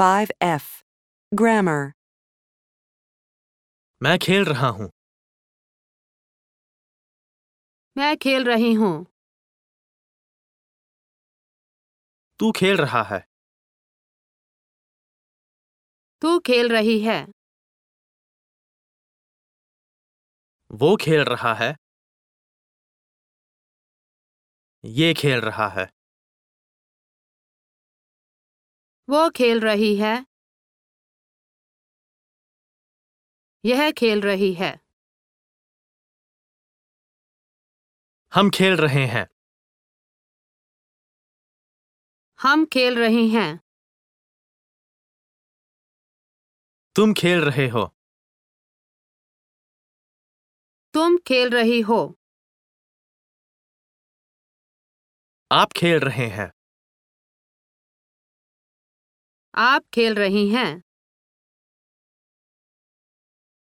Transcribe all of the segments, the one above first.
5F. Grammar. मैं खेल रहा हूँ। मैं खेल रही हूँ। तू खेल रहा है। तू खेल रही है। वो खेल रहा है। ये खेल रहा है। वो खेल रही है। यह खेल रही है। हम खेल रहे हैं। हम खेल रहे हैं। तुम खेल रहे हो। तुम खेल रही हो। आप खेल रहे हैं। आप खेल रही हैं।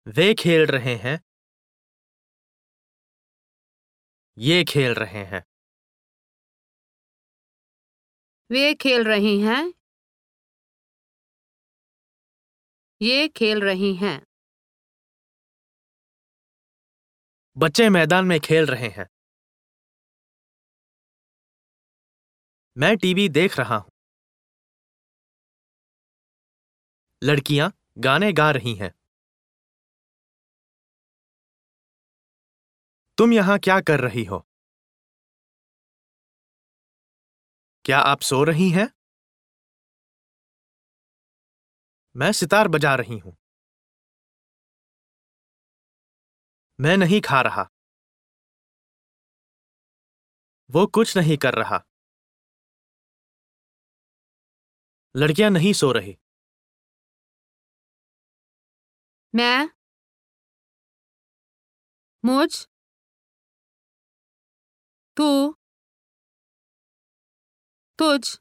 वे खेल रहे हैं। ये खेल रहे हैं। वे खेल रही हैं। ये खेल रही हैं। बच्चे मैदान में खेल रहे हैं। मैं टीवी देख रहा हूँ। लड़कियाँ गाने गा रही हैं। तुम यहाँ क्या कर रही हो? क्या आप सो रही हैं? मैं सितार बजा रही हूँ। मैं नहीं खा रहा। वो कुछ नहीं कर रहा। लड़कियाँ नहीं सो रही। मैं मुझ तू तुझ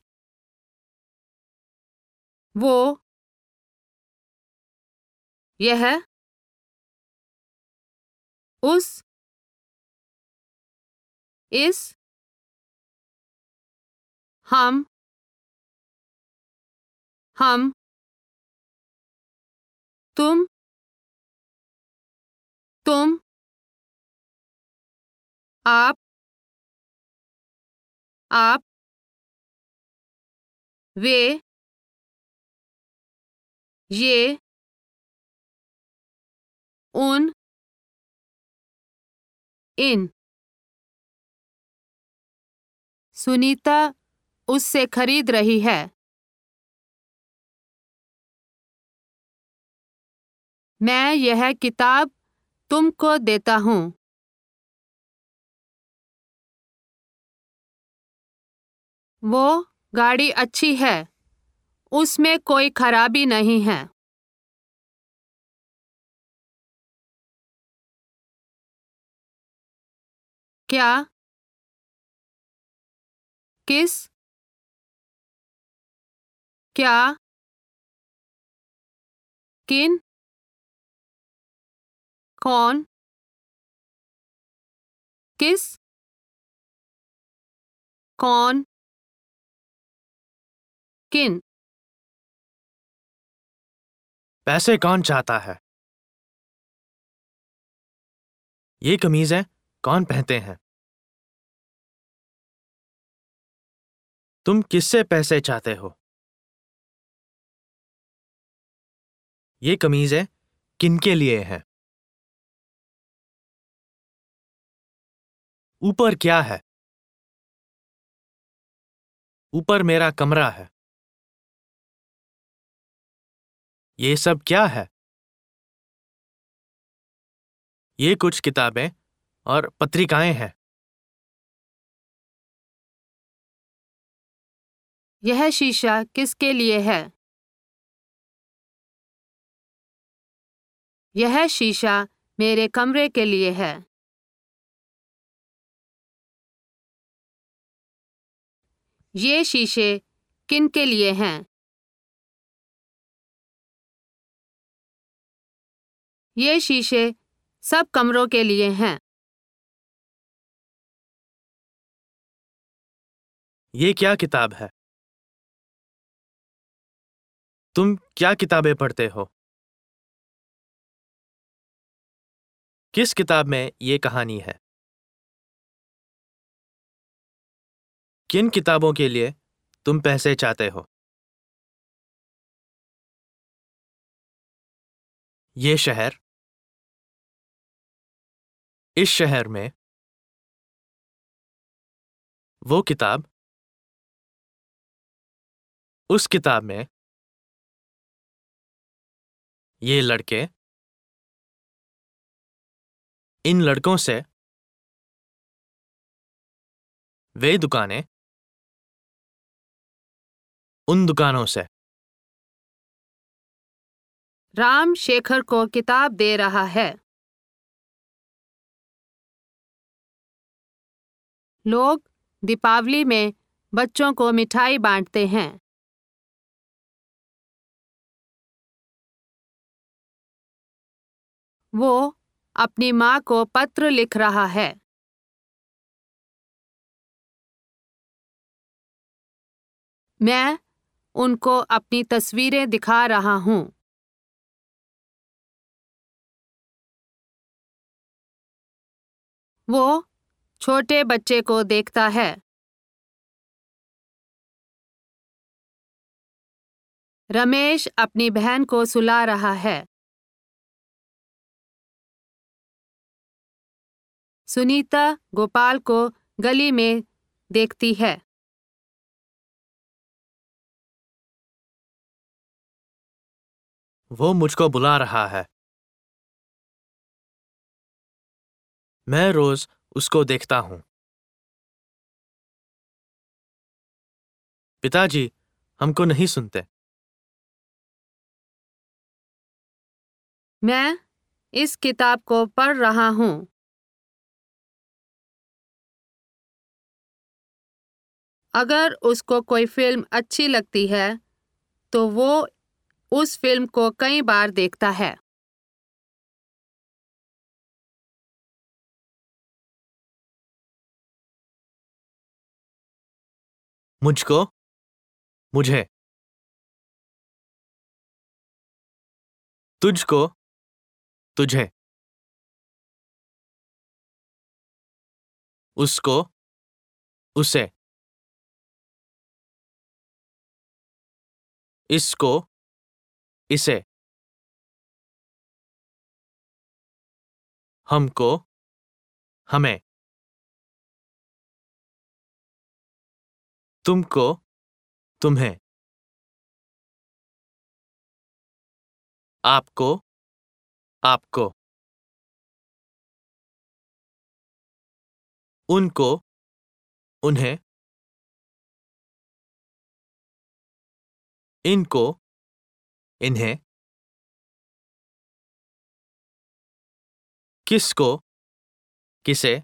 वो यह उस इस हम हम तुम तुम, आप आप, वे, ये, उन, इन। सुनीता उससे खरीद रही है। मैं यह किताब तुमको देता हूँ। वो, गाड़ी अच्छी है। उसमें कोई खराबी नहीं है। क्या? किस? क्या? किन? कौन? किस? कौन? किन? पैसे कौन चाहता है? ये कमीजें कौन पहनते हैं? तुम किससे पैसे चाहते हो? ये कमीजें किनके लिए हैं? ऊपर क्या है? ऊपर मेरा कमरा है। ये सब क्या है? ये कुछ किताबें और पत्रिकाएँ हैं। यह शीशा किसके लिए है? यह शीशा मेरे कमरे के लिए है। ये शीशे किन के लिए हैं? ये शीशे सब कमरों के लिए हैं। ये क्या किताब है? तुम क्या किताबें पढ़ते हो? किस किताब में ये कहानी है? किन किताबों के लिए तुम पैसे चाहते हो? ये शहर। इस शहर में वो किताब। उस किताब में ये लड़के। इन लड़कों से वे दुकानें। उन दुकानों से। राम शेखर को किताब दे रहा है। लोग दीपावली में बच्चों को मिठाई बांटते हैं। वो अपनी माँ को पत्र लिख रहा है। मैं उनको अपनी तस्वीरें दिखा रहा हूँ। वो छोटे बच्चे को देखता है। रमेश अपनी बहन को सुला रहा है। सुनीता गोपाल को गली में देखती है। वो मुझको बुला रहा है। मैं रोज उसको देखता हूँ। पिताजी, हमको नहीं सुनते। मैं इस किताब को पढ़ रहा हूँ। अगर उसको कोई फ़िल्म अच्छी लगती है तो वो उस फ़िल्म को कई बार देखता है। मुझको? मुझे। तुझको? तुझे। उसको? उसे। इसको? इसे। हमको हमें। तुमको तुम्हें। आपको आपको। उनको उन्हें। इनको इन्हें। किसको? किसे?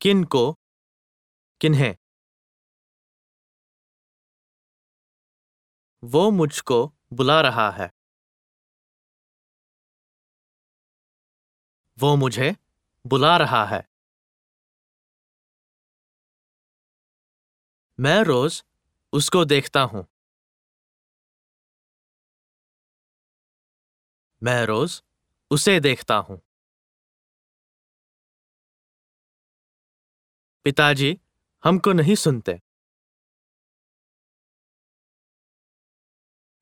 किनको? किन्हें? वो मुझको बुला रहा है। वो मुझे बुला रहा है। मैं रोज उसको देखता हूँ। मैं रोज उसे देखता हूँ। पिताजी, हमको नहीं सुनते।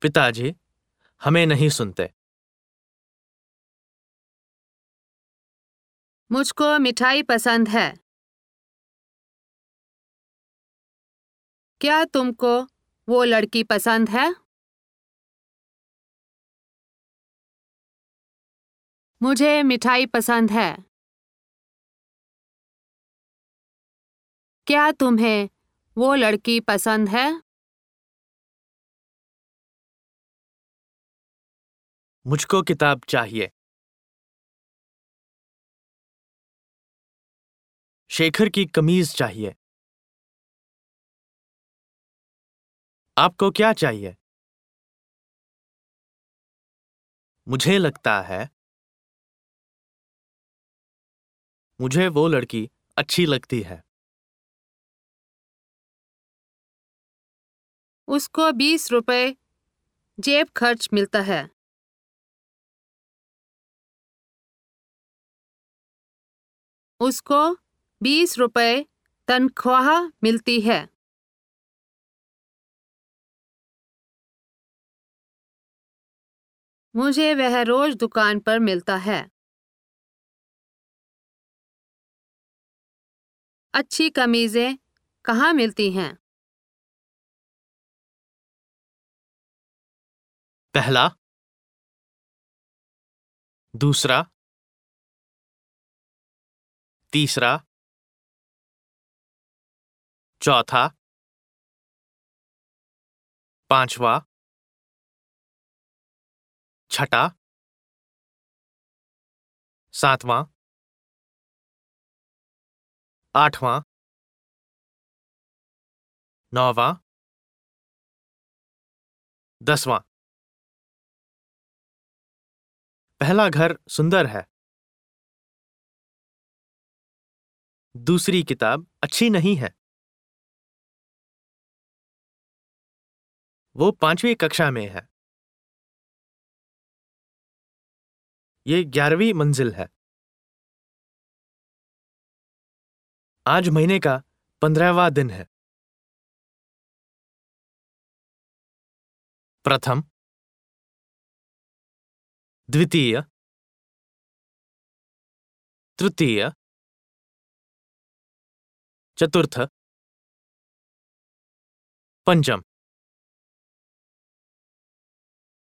पिताजी, हमें नहीं सुनते। मुझको मिठाई पसंद है। क्या तुमको वो लड़की पसंद है? मुझे मिठाई पसंद है। क्या तुम्हें वो लड़की पसंद है? मुझको किताब चाहिए। शेखर की कमीज चाहिए। आपको क्या चाहिए? मुझे लगता है मुझे वो लड़की अच्छी लगती है। उसको बीस रुपए जेब खर्च मिलता है। उसको बीस रुपए तनख्वाह मिलती है। मुझे वह रोज दुकान पर मिलता है। अच्छी कमीजें कहाँ मिलती हैं? पहला। दूसरा। तीसरा। चौथा। पांचवा। छठा। सातवां। आठवां। नौवां। दसवां। पहला घर सुंदर है। दूसरी किताब अच्छी नहीं है। वो पांचवी कक्षा में है। ये ग्यारहवीं मंजिल है। आज महीने का पंद्रहवा दिन है। प्रथम। द्वितीय। तृतीय। चतुर्थ। पंचम।